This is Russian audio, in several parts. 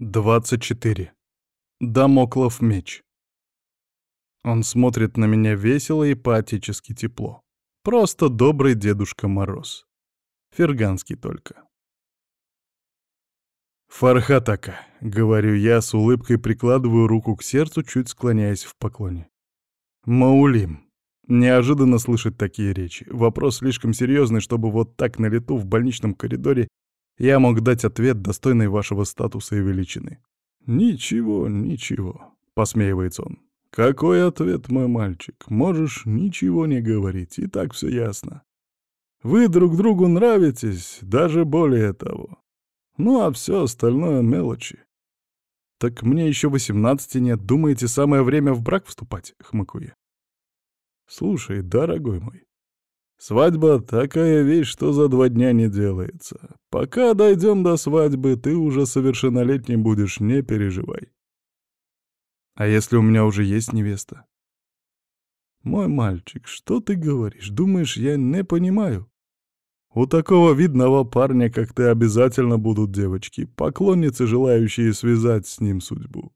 24. Дамоклов меч. Он смотрит на меня весело и поотечески тепло. Просто добрый Дедушка Мороз. Ферганский только. «Фархатака», — говорю я, с улыбкой прикладываю руку к сердцу, чуть склоняясь в поклоне. «Маулим». Неожиданно слышать такие речи. Вопрос слишком серьезный, чтобы вот так на лету в больничном коридоре я мог дать ответ, достойный вашего статуса и величины. «Ничего, ничего», — посмеивается он. «Какой ответ, мой мальчик? Можешь ничего не говорить, и так все ясно. Вы друг другу нравитесь, даже более того. Ну а все остальное — мелочи». «Так мне еще восемнадцати нет, думаете, самое время в брак вступать?» — хмыкаю я. «Слушай, дорогой мой, Свадьба — такая вещь, что за два дня не делается. Пока дойдем до свадьбы, ты уже совершеннолетним будешь, не переживай. А если у меня уже есть невеста? Мой мальчик, что ты говоришь? Думаешь, я не понимаю? У такого видного парня, как ты, обязательно будут девочки, поклонницы, желающие связать с ним судьбу.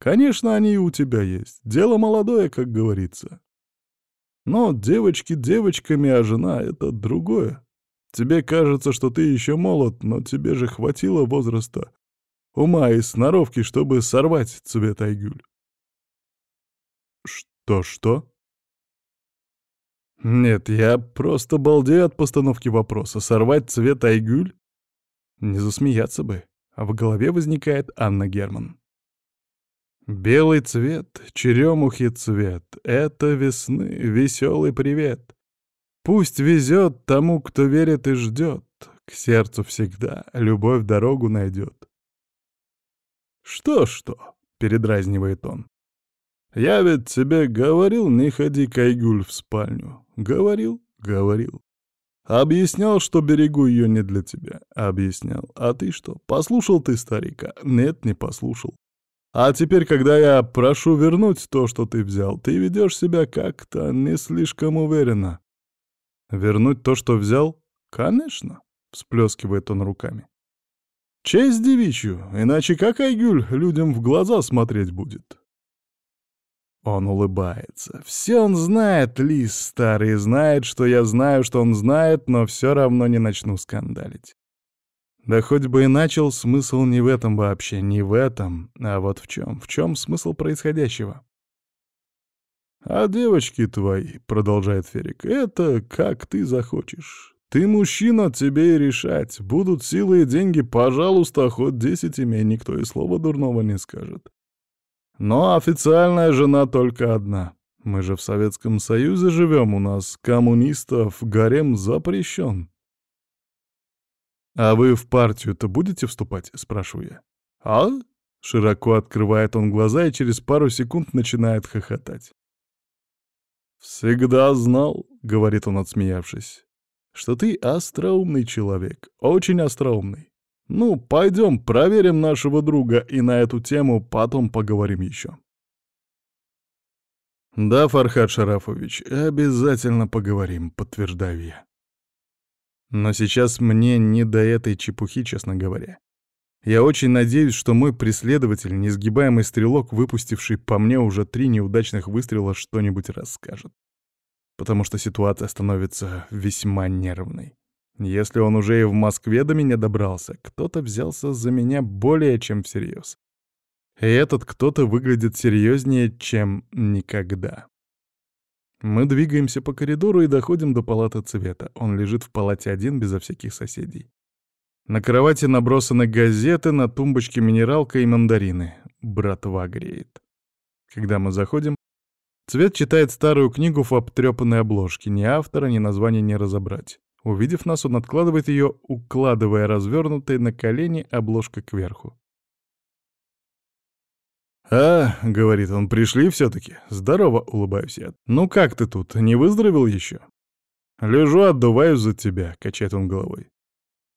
Конечно, они и у тебя есть. Дело молодое, как говорится. Но девочки девочками, а жена — это другое. Тебе кажется, что ты еще молод, но тебе же хватило возраста, ума и сноровки, чтобы сорвать цвет Айгюль. Что-что? Нет, я просто балдею от постановки вопроса. Сорвать цвет Айгюль? Не засмеяться бы. А в голове возникает Анна Герман. Белый цвет, черемухи цвет — это весны, веселый привет. Пусть везет тому, кто верит и ждет, к сердцу всегда любовь дорогу найдет. «Что-что?» — передразнивает он. «Я ведь тебе говорил, не ходи Кайгуль в спальню. Говорил, говорил. Объяснял, что берегу ее не для тебя. Объяснял. А ты что, послушал ты старика? Нет, не послушал. А теперь, когда я прошу вернуть то, что ты взял, ты ведешь себя как-то не слишком уверенно. Вернуть то, что взял? Конечно, всплескивает он руками. Честь девичью, иначе как Айгюль людям в глаза смотреть будет? Он улыбается. Все он знает, лис старый, знает, что я знаю, что он знает, но все равно не начну скандалить. Да хоть бы и начал, смысл не в этом вообще, не в этом, а вот в чем, в чем смысл происходящего. «А девочки твои», — продолжает Ферик, — «это как ты захочешь. Ты мужчина, тебе и решать. Будут силы и деньги, пожалуйста, хоть десять имей, никто и слова дурного не скажет. Но официальная жена только одна. Мы же в Советском Союзе живем, у нас коммунистов гарем запрещен. «А вы в партию-то будете вступать?» — спрашиваю я. «А?» — широко открывает он глаза и через пару секунд начинает хохотать. «Всегда знал», — говорит он, отсмеявшись, — «что ты остроумный человек, очень остроумный. Ну, пойдем проверим нашего друга и на эту тему потом поговорим еще». «Да, Фархад Шарафович, обязательно поговорим», — подтверждаю я. Но сейчас мне не до этой чепухи, честно говоря. Я очень надеюсь, что мой преследователь, несгибаемый стрелок, выпустивший по мне уже три неудачных выстрела, что-нибудь расскажет. Потому что ситуация становится весьма нервной. Если он уже и в Москве до меня добрался, кто-то взялся за меня более чем всерьез. И этот кто-то выглядит серьезнее, чем никогда. Мы двигаемся по коридору и доходим до палаты цвета. Он лежит в палате один, безо всяких соседей. На кровати набросаны газеты, на тумбочке минералка и мандарины. Братва греет. Когда мы заходим, Цвет читает старую книгу в обтрепанной обложке. Ни автора, ни названия не разобрать. Увидев нас, он откладывает ее, укладывая развернутой на колени обложка кверху. «А, — говорит он, — пришли все-таки. Здорово, — улыбаюсь я. Ну как ты тут, не выздоровел еще?» «Лежу, отдуваюсь за тебя», — качает он головой.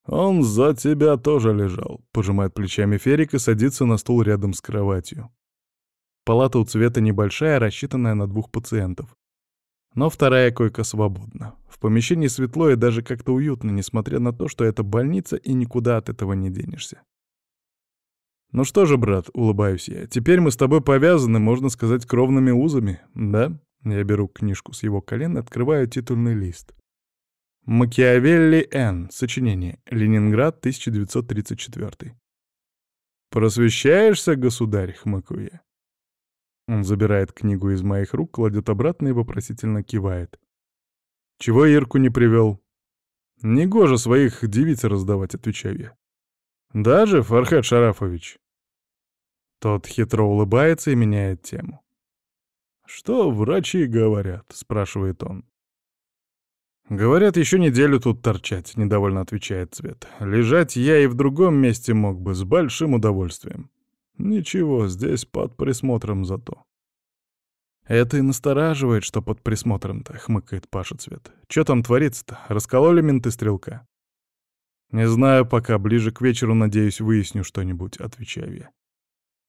«Он за тебя тоже лежал», — пожимает плечами Ферик и садится на стул рядом с кроватью. Палата у цвета небольшая, рассчитанная на двух пациентов. Но вторая койка свободна. В помещении светло и даже как-то уютно, несмотря на то, что это больница и никуда от этого не денешься. «Ну что же, брат», — улыбаюсь я, — «теперь мы с тобой повязаны, можно сказать, кровными узами, да?» Я беру книжку с его колен открываю титульный лист. Макиавелли Н. Сочинение. Ленинград, 1934. «Просвещаешься, государь?» — хмыкаю я. Он забирает книгу из моих рук, кладет обратно и вопросительно кивает. «Чего Ирку не привел?» «Негоже своих девиц раздавать», — отвечаю я. «Даже, Фархад Шарафович?» Тот хитро улыбается и меняет тему. «Что врачи говорят?» — спрашивает он. «Говорят, еще неделю тут торчать», — недовольно отвечает Цвет. «Лежать я и в другом месте мог бы, с большим удовольствием. Ничего, здесь под присмотром зато». «Это и настораживает, что под присмотром-то», — хмыкает Паша Цвет. «Чё там творится-то? Раскололи менты стрелка?» «Не знаю пока, ближе к вечеру, надеюсь, выясню что-нибудь», — отвечаю я.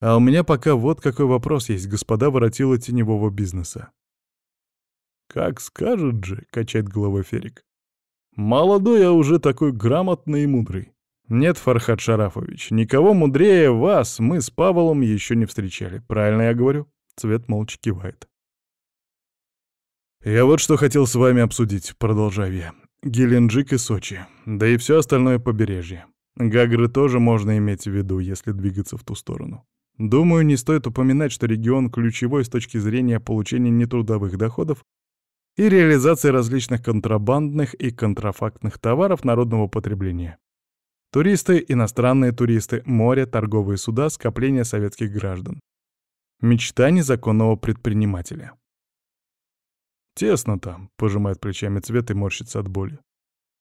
«А у меня пока вот какой вопрос есть, господа воротила теневого бизнеса». «Как скажет же», — качает головой Ферик. «Молодой, а уже такой грамотный и мудрый. Нет, Фархад Шарафович, никого мудрее вас мы с Павлом еще не встречали. Правильно я говорю?» Цвет молча кивает. «Я вот что хотел с вами обсудить», — продолжаю я. «Геленджик и Сочи, да и все остальное побережье. Гагры тоже можно иметь в виду, если двигаться в ту сторону. Думаю, не стоит упоминать, что регион ключевой с точки зрения получения нетрудовых доходов и реализации различных контрабандных и контрафактных товаров народного потребления. Туристы, иностранные туристы, море, торговые суда, скопления советских граждан. Мечта незаконного предпринимателя. «Тесно там», — пожимает плечами цвет и морщится от боли.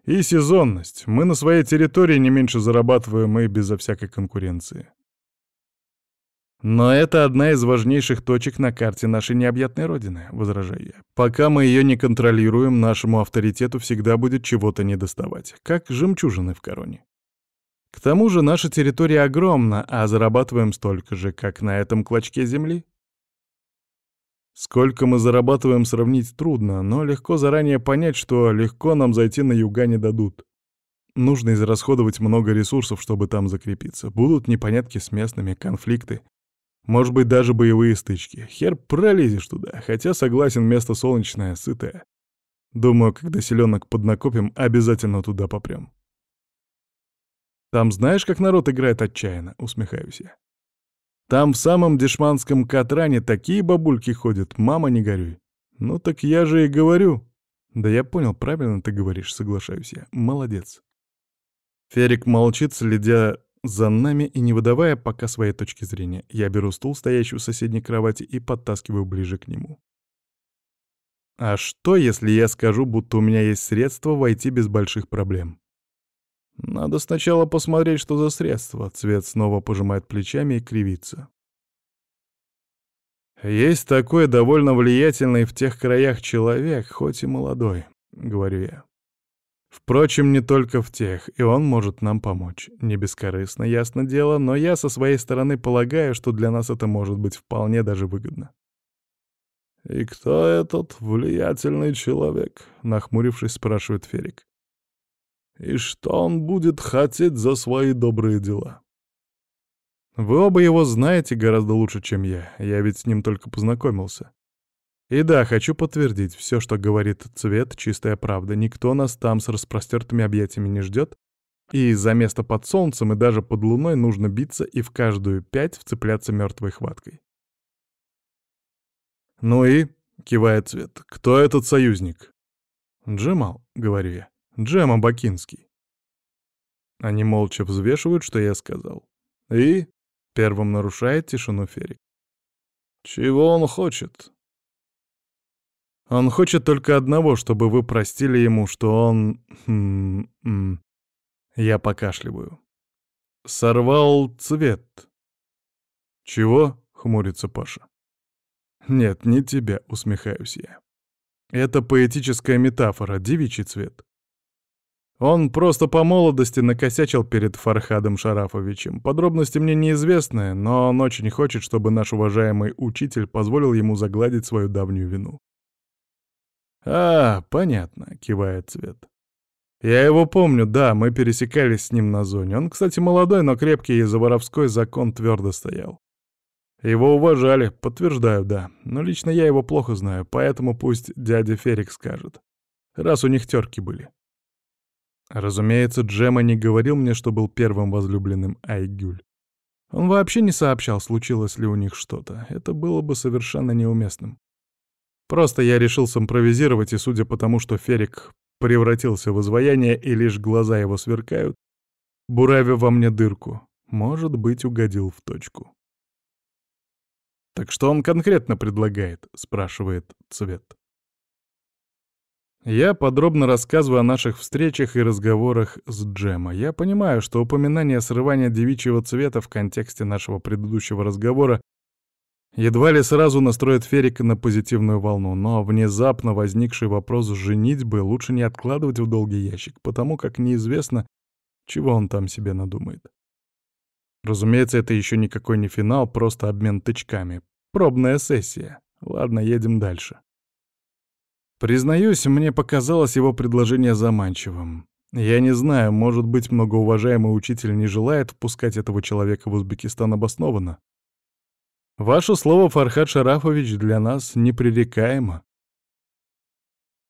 «И сезонность. Мы на своей территории не меньше зарабатываем и безо всякой конкуренции». «Но это одна из важнейших точек на карте нашей необъятной Родины», — возражаю я. «Пока мы ее не контролируем, нашему авторитету всегда будет чего-то недоставать, как жемчужины в короне. К тому же наша территория огромна, а зарабатываем столько же, как на этом клочке земли. Сколько мы зарабатываем, сравнить трудно, но легко заранее понять, что легко нам зайти на юга не дадут. Нужно израсходовать много ресурсов, чтобы там закрепиться. Будут непонятки с местными, конфликты. Может быть, даже боевые стычки. Хер пролезешь туда, хотя согласен, место солнечное, сытое. Думаю, когда селенок поднакопим, обязательно туда попрем. Там знаешь, как народ играет отчаянно, усмехаюсь я. Там в самом дешманском Катране такие бабульки ходят, мама не горюй. Ну так я же и говорю. Да я понял, правильно ты говоришь, соглашаюсь я. Молодец. Ферик молчит, следя за нами и не выдавая пока своей точки зрения. Я беру стул, стоящий у соседней кровати, и подтаскиваю ближе к нему. А что, если я скажу, будто у меня есть средства войти без больших проблем? Надо сначала посмотреть, что за средства. Цвет снова пожимает плечами и кривится. Есть такой довольно влиятельный в тех краях человек, хоть и молодой, говорю я. Впрочем, не только в тех, и он может нам помочь. Не бескорыстно, ясно дело, но я со своей стороны полагаю, что для нас это может быть вполне даже выгодно. «И кто этот влиятельный человек?» — нахмурившись, спрашивает Ферик и что он будет хотеть за свои добрые дела. Вы оба его знаете гораздо лучше, чем я, я ведь с ним только познакомился. И да, хочу подтвердить, все, что говорит Цвет, чистая правда, никто нас там с распростертыми объятиями не ждет, и за место под солнцем и даже под луной нужно биться и в каждую пять вцепляться мертвой хваткой. «Ну и?» — кивает Цвет. «Кто этот союзник?» «Джемал», — говорю я. Джема Бакинский. Они молча взвешивают, что я сказал. И первым нарушает тишину Ферик. Чего он хочет? Он хочет только одного, чтобы вы простили ему, что он... Хм, хм, я покашливаю. Сорвал цвет. Чего? — хмурится Паша. Нет, не тебя, — усмехаюсь я. Это поэтическая метафора, девичий цвет. Он просто по молодости накосячил перед Фархадом Шарафовичем. Подробности мне неизвестны, но он очень хочет, чтобы наш уважаемый учитель позволил ему загладить свою давнюю вину. «А, понятно», — кивает Цвет. Я его помню, да, мы пересекались с ним на зоне. Он, кстати, молодой, но крепкий и за воровской закон твердо стоял. Его уважали, подтверждаю, да. Но лично я его плохо знаю, поэтому пусть дядя Ферик скажет. Раз у них терки были. Разумеется, Джема не говорил мне, что был первым возлюбленным Айгюль. Он вообще не сообщал, случилось ли у них что-то. Это было бы совершенно неуместным. Просто я решил симпровизировать, и судя по тому, что Ферик превратился в изваяние и лишь глаза его сверкают, буравя во мне дырку, может быть, угодил в точку. «Так что он конкретно предлагает?» — спрашивает Цвет. Я подробно рассказываю о наших встречах и разговорах с Джема. Я понимаю, что упоминание срывания девичьего цвета в контексте нашего предыдущего разговора Едва ли сразу настроит Ферика на позитивную волну, но внезапно возникший вопрос женитьбы лучше не откладывать в долгий ящик, потому как неизвестно, чего он там себе надумает. Разумеется, это еще никакой не финал, просто обмен тычками. Пробная сессия. Ладно, едем дальше. Признаюсь, мне показалось его предложение заманчивым. Я не знаю, может быть, многоуважаемый учитель не желает впускать этого человека в Узбекистан обоснованно. Ваше слово, Фархад Шарафович, для нас непререкаемо.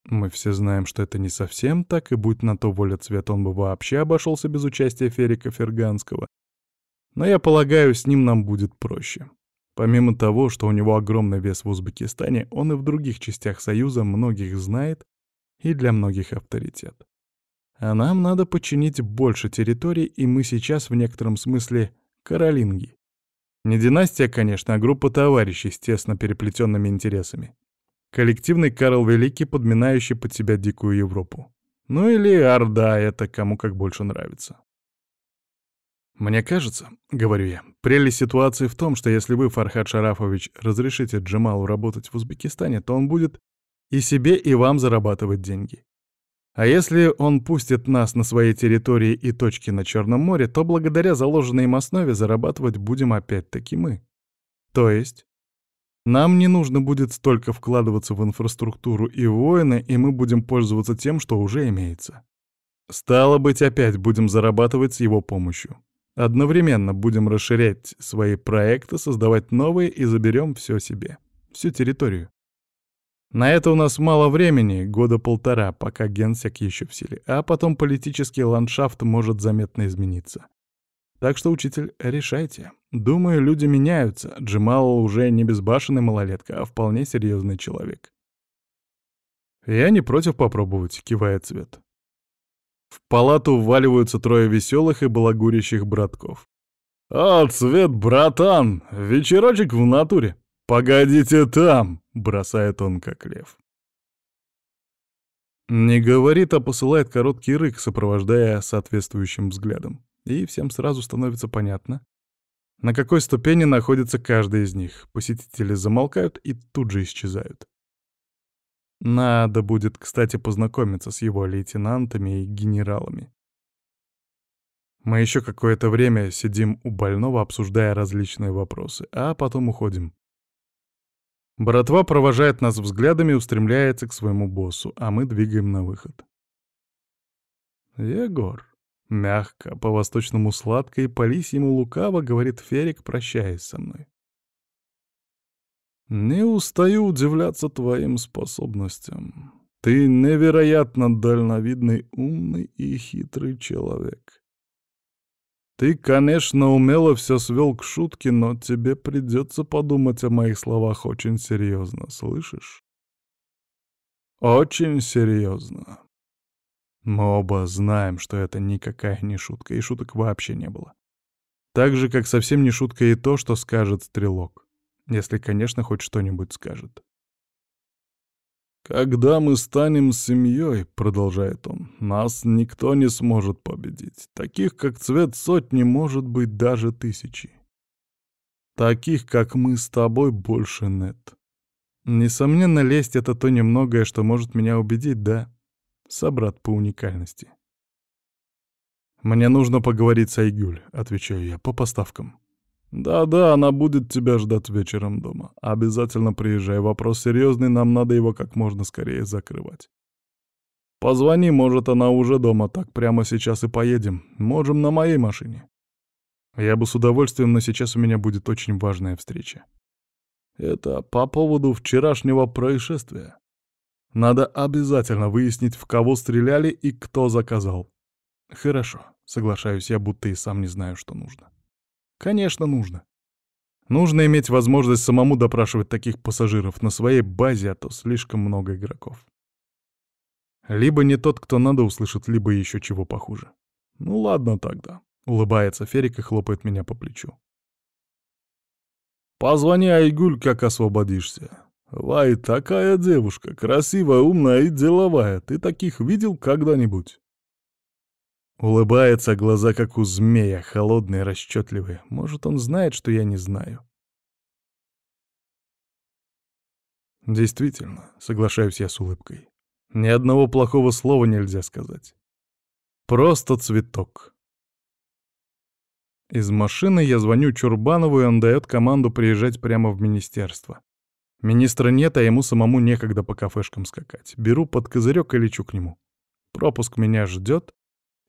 Мы все знаем, что это не совсем так, и будь на то воля цвет, он бы вообще обошелся без участия Ферика Ферганского. Но я полагаю, с ним нам будет проще. Помимо того, что у него огромный вес в Узбекистане, он и в других частях Союза многих знает и для многих авторитет. А нам надо подчинить больше территорий, и мы сейчас в некотором смысле каролинги. Не династия, конечно, а группа товарищей с тесно переплетенными интересами. Коллективный Карл Великий, подминающий под себя дикую Европу. Ну или Орда, это кому как больше нравится. «Мне кажется, — говорю я, — прелесть ситуации в том, что если вы, Фархад Шарафович, разрешите Джемалу работать в Узбекистане, то он будет и себе, и вам зарабатывать деньги. А если он пустит нас на своей территории и точки на Черном море, то благодаря заложенной им основе зарабатывать будем опять-таки мы. То есть нам не нужно будет столько вкладываться в инфраструктуру и воины, и мы будем пользоваться тем, что уже имеется. Стало быть, опять будем зарабатывать с его помощью. Одновременно будем расширять свои проекты, создавать новые и заберем все себе. Всю территорию. На это у нас мало времени, года полтора, пока генсек еще в силе, а потом политический ландшафт может заметно измениться. Так что, учитель, решайте. Думаю, люди меняются. Джемал уже не безбашенный малолетка, а вполне серьезный человек. Я не против попробовать, кивает Цвет. В палату вваливаются трое веселых и балагурящих братков. «А, Цвет, братан! Вечерочек в натуре! Погодите там!» — бросает он как лев. Не говорит, а посылает короткий рык, сопровождая соответствующим взглядом. И всем сразу становится понятно, на какой ступени находится каждый из них. Посетители замолкают и тут же исчезают. Надо будет, кстати, познакомиться с его лейтенантами и генералами. Мы еще какое-то время сидим у больного, обсуждая различные вопросы, а потом уходим. Братва провожает нас взглядами и устремляется к своему боссу, а мы двигаем на выход. «Егор», — мягко, по-восточному сладко и по-лисьему лукаво, говорит Ферик, прощаясь со мной. «Не устаю удивляться твоим способностям. Ты невероятно дальновидный, умный и хитрый человек. Ты, конечно, умело все свел к шутке, но тебе придется подумать о моих словах очень серьезно, слышишь? Очень серьезно. Мы оба знаем, что это никакая не шутка, и шуток вообще не было. Так же, как совсем не шутка и то, что скажет стрелок. Если, конечно, хоть что-нибудь скажет. «Когда мы станем семьей, — продолжает он, — нас никто не сможет победить. Таких, как цвет сотни, может быть даже тысячи. Таких, как мы с тобой, больше нет. Несомненно, лесть — это то немногое, что может меня убедить, да? Собрат по уникальности. «Мне нужно поговорить с Айгюль», — отвечаю я, — «по поставкам». «Да-да, она будет тебя ждать вечером дома. Обязательно приезжай. Вопрос серьезный, нам надо его как можно скорее закрывать». Позвони, может, она уже дома, так прямо сейчас и поедем. Можем на моей машине. Я бы с удовольствием, но сейчас у меня будет очень важная встреча. Это по поводу вчерашнего происшествия. Надо обязательно выяснить, в кого стреляли и кто заказал. Хорошо, соглашаюсь я, будто и сам не знаю, что нужно. Конечно, нужно. Нужно иметь возможность самому допрашивать таких пассажиров на своей базе, а то слишком много игроков. Либо не тот, кто надо, услышит, либо еще чего похуже. Ну ладно тогда. Улыбается Ферик и хлопает меня по плечу. Позвони Айгуль, как освободишься. Вай, такая девушка, красивая, умная и деловая. Ты таких видел когда-нибудь? Улыбается, глаза как у змея, холодные, расчетливые. Может, он знает, что я не знаю. Действительно, соглашаюсь я с улыбкой. Ни одного плохого слова нельзя сказать. Просто цветок. Из машины я звоню Чурбанову, и он дает команду приезжать прямо в министерство. Министра нет, а ему самому некогда по кафешкам скакать. Беру под козырек и лечу к нему. Пропуск меня ждет.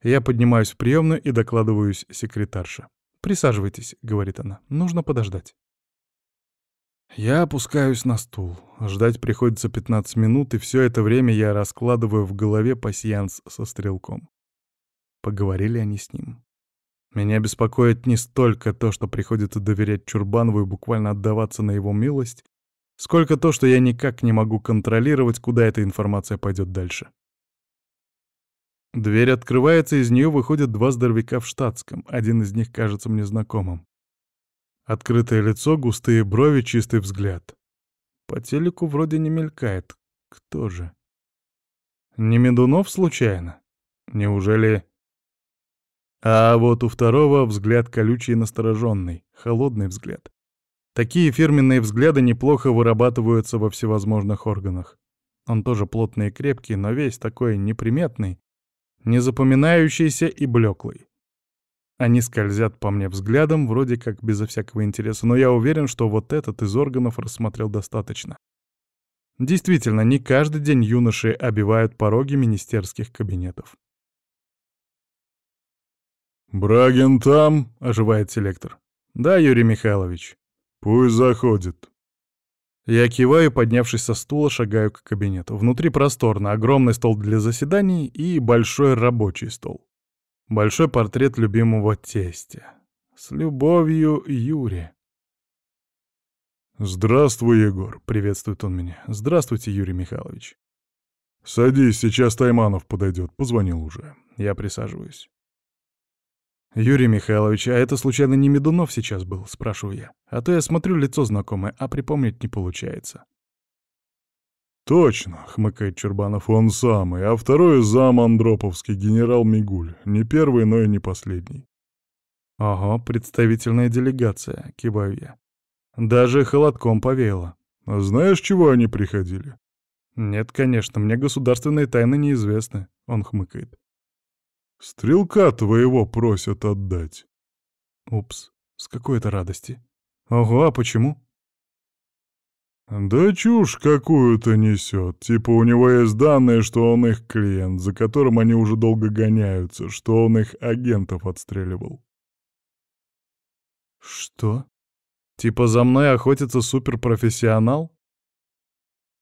Я поднимаюсь в приемную и докладываюсь секретарше. «Присаживайтесь», — говорит она, — «нужно подождать». Я опускаюсь на стул. Ждать приходится 15 минут, и все это время я раскладываю в голове пасьянс со стрелком. Поговорили они с ним. Меня беспокоит не столько то, что приходится доверять Чурбанову и буквально отдаваться на его милость, сколько то, что я никак не могу контролировать, куда эта информация пойдет дальше. Дверь открывается, из нее выходят два здоровяка в штатском, один из них кажется мне знакомым. Открытое лицо, густые брови, чистый взгляд. По телеку вроде не мелькает. Кто же? Не Медунов случайно? Неужели... А вот у второго взгляд колючий и настороженный, холодный взгляд. Такие фирменные взгляды неплохо вырабатываются во всевозможных органах. Он тоже плотный и крепкий, но весь такой неприметный, незапоминающийся и блеклый. Они скользят по мне взглядом, вроде как безо всякого интереса, но я уверен, что вот этот из органов рассмотрел достаточно. Действительно, не каждый день юноши обивают пороги министерских кабинетов. «Брагин там?» — оживает селектор. «Да, Юрий Михайлович». «Пусть заходит». Я киваю, поднявшись со стула, шагаю к кабинету. Внутри просторно, огромный стол для заседаний и большой рабочий стол. Большой портрет любимого тестя. С любовью, Юрий. «Здравствуй, Егор», — приветствует он меня. «Здравствуйте, Юрий Михайлович». «Садись, сейчас Тайманов подойдет, позвонил уже». Я присаживаюсь. «Юрий Михайлович, а это случайно не Медунов сейчас был?» — спрашиваю я. «А то я смотрю, лицо знакомое, а припомнить не получается». «Точно», — хмыкает Чурбанов, — «он самый, а второй зам Андроповский, генерал Мигуль. Не первый, но и не последний». «Ого, представительная делегация», — киваю я. «Даже холодком повеяло». «А знаешь, чего они приходили?» «Нет, конечно, мне государственные тайны неизвестны», — он хмыкает. «Стрелка твоего просят отдать». «Упс, с какой-то радости». «Ого, а почему?» «Да чушь какую-то несет. Типа у него есть данные, что он их клиент, за которым они уже долго гоняются, что он их агентов отстреливал». «Что? Типа за мной охотится суперпрофессионал?»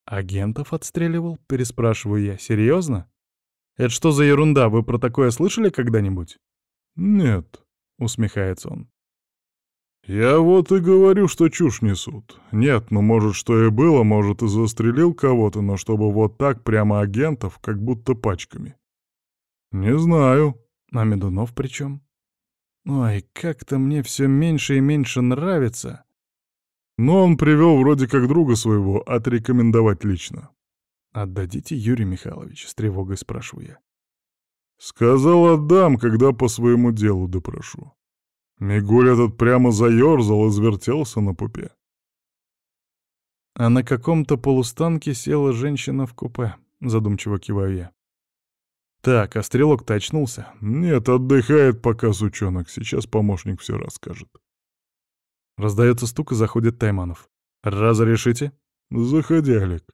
«Агентов отстреливал?» — переспрашиваю я. «Серьезно? Это что за ерунда? Вы про такое слышали когда-нибудь?» «Нет», — усмехается он. «Я вот и говорю, что чушь несут. Нет, ну может, что и было, может, и застрелил кого-то, но чтобы вот так прямо агентов, как будто пачками. Не знаю». «А Медунов при чем? Ой, как-то мне все меньше и меньше нравится». Но он привел вроде как друга своего, отрекомендовать лично. «Отдадите, Юрий Михайлович?» — с тревогой спрашиваю я. «Сказал, отдам, когда по своему делу допрошу. Мигуль этот прямо заерзал и завертелся на пупе. А на каком-то полустанке села женщина в купе, задумчиво киваю я. Так, а стрелок-то очнулся? Нет, отдыхает пока сучонок, сейчас помощник все расскажет. Раздается стук и заходит Тайманов. «Разрешите?» «Заходи, Олег».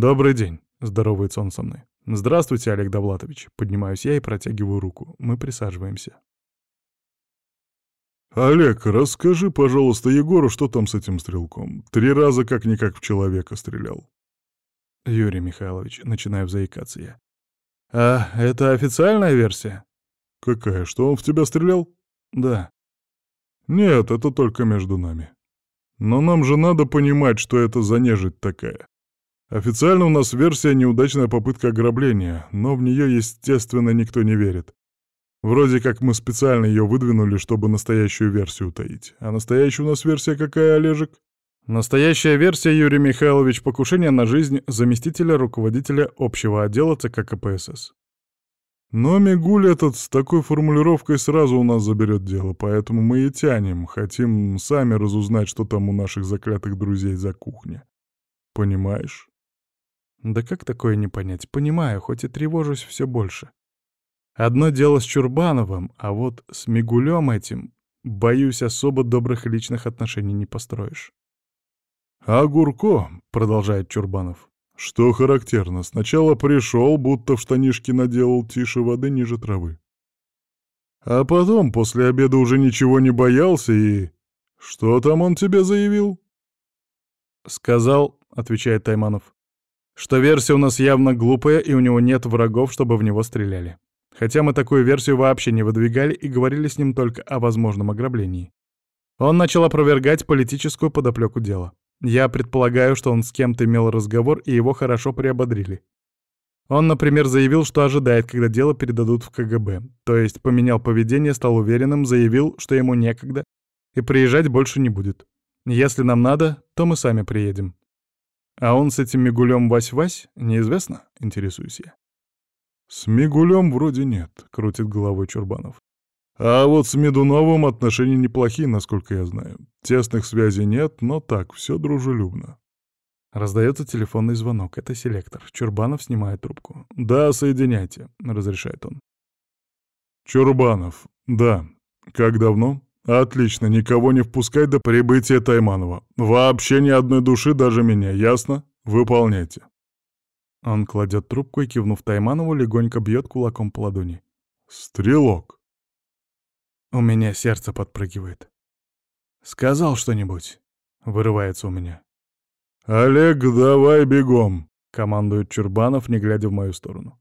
«Добрый день», — здоровается он со мной. «Здравствуйте, Олег Довлатович». Поднимаюсь я и протягиваю руку. Мы присаживаемся. «Олег, расскажи, пожалуйста, Егору, что там с этим стрелком. Три раза как-никак в человека стрелял». «Юрий Михайлович», — начинаю заикаться я. «А это официальная версия?» «Какая? Что он в тебя стрелял?» «Да». «Нет, это только между нами. Но нам же надо понимать, что это за нежить такая. Официально у нас версия неудачная попытка ограбления, но в нее, естественно, никто не верит. Вроде как мы специально ее выдвинули, чтобы настоящую версию утаить. А настоящая у нас версия какая, Олежек? Настоящая версия, Юрий Михайлович, покушение на жизнь заместителя руководителя общего отдела ЦК КПСС. Но Мигуль этот с такой формулировкой сразу у нас заберет дело, поэтому мы и тянем, хотим сами разузнать, что там у наших заклятых друзей за кухня. Понимаешь? Да как такое не понять? Понимаю, хоть и тревожусь все больше. Одно дело с Чурбановым, а вот с Мигулем этим, боюсь, особо добрых личных отношений не построишь. «А Гурко», — продолжает Чурбанов, — «что характерно, сначала пришел, будто в штанишки наделал тише воды ниже травы. А потом, после обеда, уже ничего не боялся и... Что там он тебе заявил?» «Сказал», — отвечает Тайманов, что версия у нас явно глупая, и у него нет врагов, чтобы в него стреляли. Хотя мы такую версию вообще не выдвигали и говорили с ним только о возможном ограблении. Он начал опровергать политическую подоплеку дела. Я предполагаю, что он с кем-то имел разговор, и его хорошо приободрили. Он, например, заявил, что ожидает, когда дело передадут в КГБ. То есть поменял поведение, стал уверенным, заявил, что ему некогда, и приезжать больше не будет. Если нам надо, то мы сами приедем. А он с этим Мигулем Вась-Вась, неизвестно, интересуюсь я. С Мигулем вроде нет, крутит головой Чурбанов. А вот с Медуновым отношения неплохие, насколько я знаю. Тесных связей нет, но так, все дружелюбно. Раздается телефонный звонок. Это селектор. Чурбанов снимает трубку. «Да, соединяйте», — разрешает он. «Чурбанов. Да. Как давно?» «Отлично, никого не впускать до прибытия Тайманова. Вообще ни одной души, даже меня, ясно? Выполняйте». Он кладет трубку и, кивнув Тайманову, легонько бьет кулаком по ладони. «Стрелок». У меня сердце подпрыгивает. «Сказал что-нибудь?» — вырывается у меня. «Олег, давай бегом!» — командует Чурбанов, не глядя в мою сторону.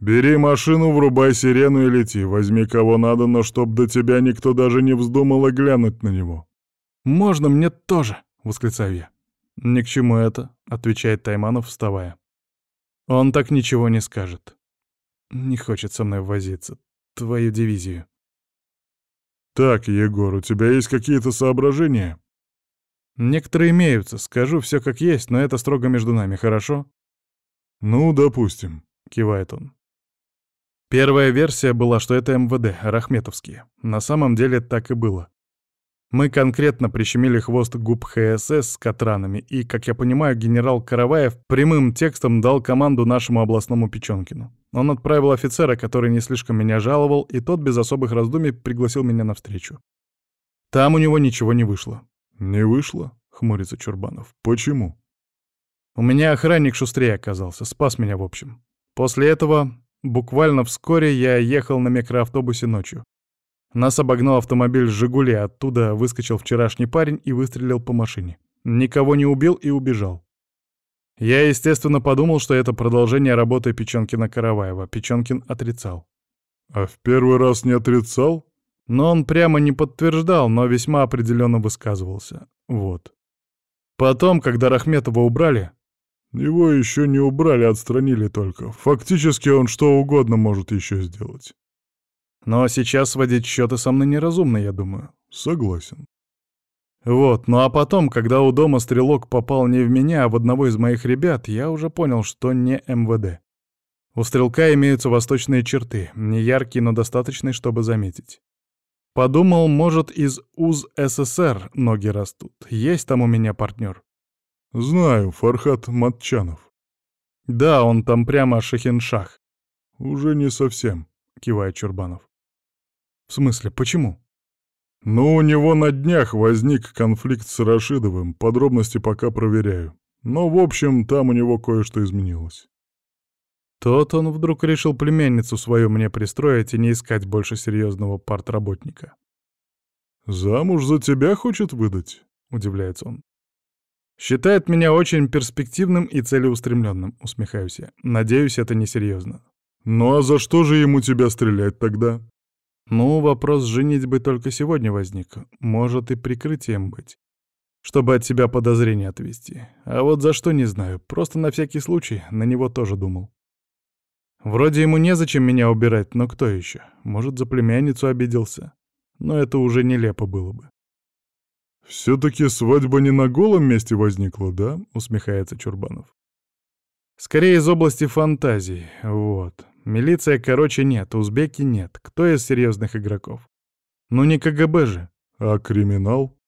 «Бери машину, врубай сирену и лети. Возьми кого надо, но чтоб до тебя никто даже не вздумал и глянуть на него». «Можно мне тоже!» — восклицаю я. «Ни к чему это», — отвечает Тайманов, вставая. «Он так ничего не скажет. Не хочет со мной возиться. Твою дивизию». «Так, Егор, у тебя есть какие-то соображения?» «Некоторые имеются. Скажу все как есть, но это строго между нами, хорошо?» «Ну, допустим», — кивает он. Первая версия была, что это МВД, Рахметовские. На самом деле так и было. Мы конкретно прищемили хвост губ ХСС с Катранами, и, как я понимаю, генерал Караваев прямым текстом дал команду нашему областному Печенкину. Он отправил офицера, который не слишком меня жаловал, и тот без особых раздумий пригласил меня на встречу. Там у него ничего не вышло. «Не вышло?» — хмурится Чурбанов. «Почему?» «У меня охранник шустрее оказался, спас меня в общем. После этого Буквально вскоре я ехал на микроавтобусе ночью. Нас обогнал автомобиль «Жигули», оттуда выскочил вчерашний парень и выстрелил по машине. Никого не убил и убежал. Я, естественно, подумал, что это продолжение работы Печенкина-Караваева. Печенкин отрицал. «А в первый раз не отрицал?» Но он прямо не подтверждал, но весьма определенно высказывался. Вот. Потом, когда Рахметова убрали, его еще не убрали, отстранили только. Фактически он что угодно может еще сделать. Но сейчас сводить счеты со мной неразумно, я думаю. Согласен. Вот, ну а потом, когда у дома стрелок попал не в меня, а в одного из моих ребят, я уже понял, что не МВД. У стрелка имеются восточные черты, не яркие, но достаточные, чтобы заметить. Подумал, может, из УЗ СССР ноги растут. Есть там у меня партнер. «Знаю, Фархат Матчанов». «Да, он там прямо шахиншах». «Уже не совсем», — кивает Чурбанов. «В смысле, почему?» «Ну, у него на днях возник конфликт с Рашидовым, подробности пока проверяю. Но, в общем, там у него кое-что изменилось». Тот он вдруг решил племянницу свою мне пристроить и не искать больше серьезного партработника. «Замуж за тебя хочет выдать?» — удивляется он. «Считает меня очень перспективным и целеустремленным», — усмехаюсь я. «Надеюсь, это несерьезно». «Ну а за что же ему тебя стрелять тогда?» «Ну, вопрос женитьбы только сегодня возник. Может и прикрытием быть. Чтобы от себя подозрения отвести. А вот за что не знаю. Просто на всякий случай на него тоже думал. Вроде ему незачем меня убирать, но кто еще? Может, за племянницу обиделся? Но это уже нелепо было бы. «Все-таки свадьба не на голом месте возникла, да?» — усмехается Чурбанов. «Скорее из области фантазий, вот. Милиция, короче, нет, узбеки нет. Кто из серьезных игроков? Ну не КГБ же. А криминал?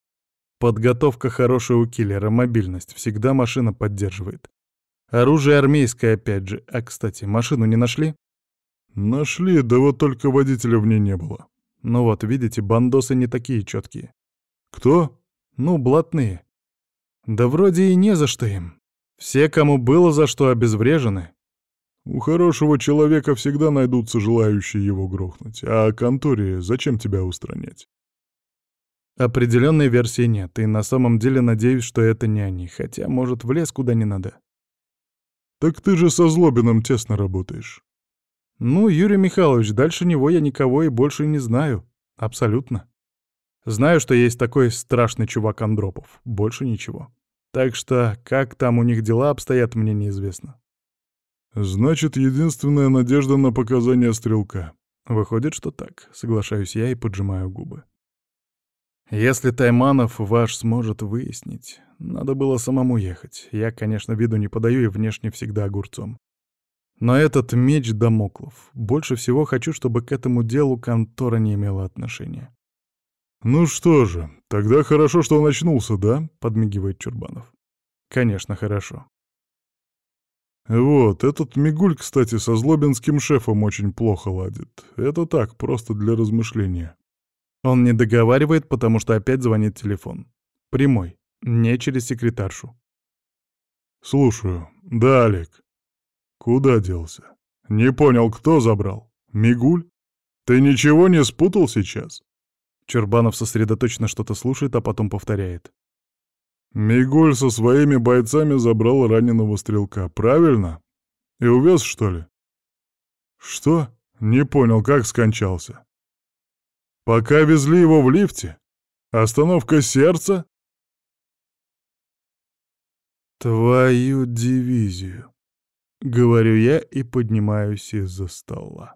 Подготовка хорошая у киллера, мобильность, всегда машина поддерживает. Оружие армейское опять же. А, кстати, машину не нашли? Нашли, да вот только водителя в ней не было. Ну вот, видите, бандосы не такие четкие. Кто? Ну, блатные. Да вроде и не за что им. Все, кому было за что, обезврежены. У хорошего человека всегда найдутся желающие его грохнуть. А конторе зачем тебя устранять? Определенной версии нет, и на самом деле надеюсь, что это не они, хотя, может, в лес куда не надо. Так ты же со Злобиным тесно работаешь. Ну, Юрий Михайлович, дальше него я никого и больше не знаю. Абсолютно. Знаю, что есть такой страшный чувак Андропов. Больше ничего. Так что, как там у них дела обстоят, мне неизвестно. Значит, единственная надежда на показания стрелка. Выходит, что так. Соглашаюсь я и поджимаю губы. Если Тайманов ваш сможет выяснить, надо было самому ехать. Я, конечно, виду не подаю и внешне всегда огурцом. Но этот меч Дамоклов. Больше всего хочу, чтобы к этому делу контора не имела отношения. «Ну что же, тогда хорошо, что он очнулся, да?» — подмигивает Чурбанов. «Конечно, хорошо». «Вот, этот Мигуль, кстати, со злобинским шефом очень плохо ладит. Это так, просто для размышления». Он не договаривает, потому что опять звонит телефон. Прямой, не через секретаршу. «Слушаю. Да, Олег. Куда делся? Не понял, кто забрал? Мигуль? Ты ничего не спутал сейчас?» Чербанов сосредоточенно что-то слушает, а потом повторяет. «Мигуль со своими бойцами забрал раненого стрелка, правильно? И увез, что ли?» «Что? Не понял, как скончался?» Пока везли его в лифте? Остановка сердца? Твою дивизию, говорю я и поднимаюсь из-за стола.